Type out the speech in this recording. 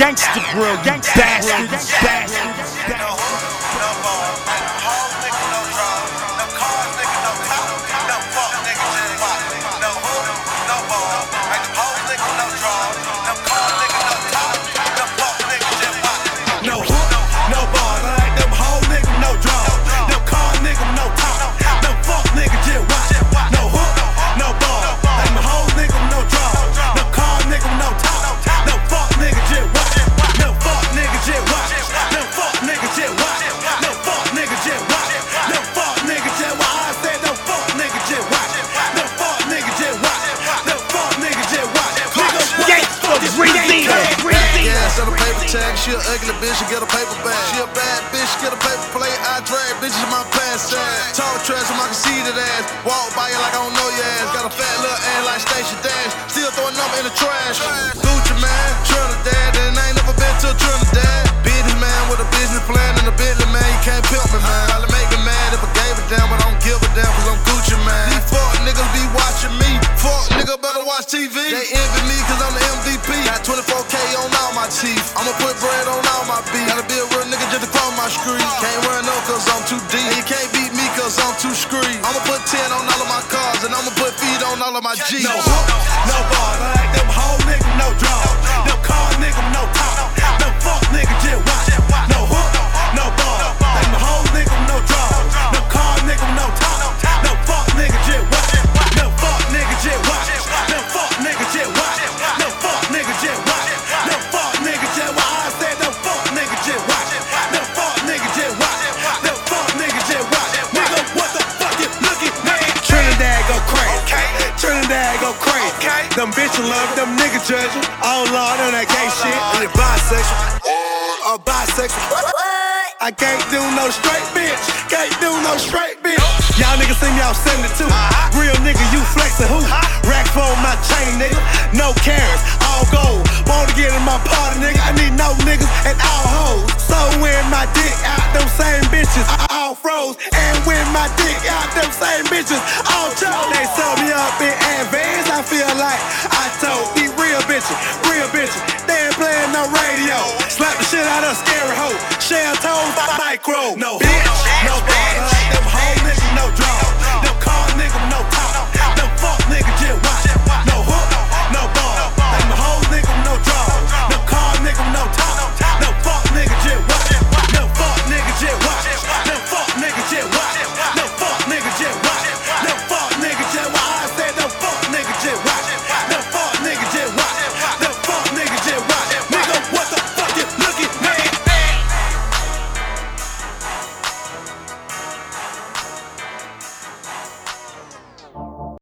Gangsta grill, gangsta bastards, bastards. She a ugly bitch, she get a paper bag. She a bad bitch, she get a paper plate. I drag bitches in my past tag. Talk trash, I'm can see that ass. Walk by you like I don't know your ass. Got a fat little ass like Stacey Dash. Still throwing number in the trash. Gucci Mane, Trinidad, and I ain't never been to Trinidad. Business man with a business plan and a Bentley man, you can't pimp me man. Probably make me mad if I gave a damn, but I don't give a damn cause I'm Gucci Mane. These fuck niggas be watching me. Fuck nigga better watch TV. They envy put bread on all my beef. Gotta be a real nigga just to cross my street. Can't run no cause I'm too deep. And you can't beat me cause I'm too screen. I'ma put 10 on all of my cars and I'ma put feet on all of my G's. No Them bitches love them niggas judging. Oh lord, on that gay shit. It bisexual. Or bisexual. I can't do no straight bitch. Can't do no straight bitch. Y'all niggas see me out 72. Real nigga, you flexin' who? Rack for my chain, nigga. No carrots, all gold. Wanna get in my party, nigga. I need no niggas and all hoes. So when my dick out, them same bitches all froze. And when my dick out, them same bitches all chose. They sold me up in advance. I feel like I told these real bitches, real bitches. They ain't playing no radio. Slap the shit out of scary hoe. Shell toes, micro. No bitch, no ball. Them whole niggas, no draw.